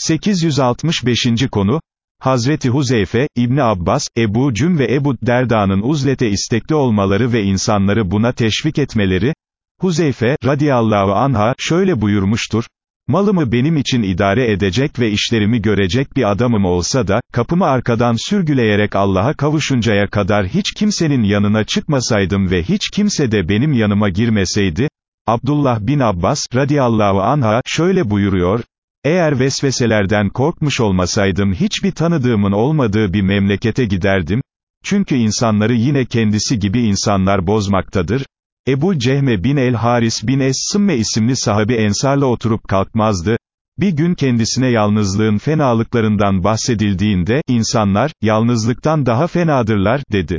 865. konu, Hazreti Huzeyfe, İbni Abbas, Ebu Cüm ve Ebu Derda'nın uzlete istekli olmaları ve insanları buna teşvik etmeleri, Huzeyfe, radiyallahu anha, şöyle buyurmuştur, Malımı benim için idare edecek ve işlerimi görecek bir adamım olsa da, kapımı arkadan sürgüleyerek Allah'a kavuşuncaya kadar hiç kimsenin yanına çıkmasaydım ve hiç kimse de benim yanıma girmeseydi, Abdullah bin Abbas, radiyallahu anha, şöyle buyuruyor, eğer vesveselerden korkmuş olmasaydım hiçbir tanıdığımın olmadığı bir memlekete giderdim, çünkü insanları yine kendisi gibi insanlar bozmaktadır, Ebu Cehme bin el-Haris bin Es-Sımme isimli sahabi ensarla oturup kalkmazdı, bir gün kendisine yalnızlığın fenalıklarından bahsedildiğinde, insanlar, yalnızlıktan daha fenadırlar, dedi.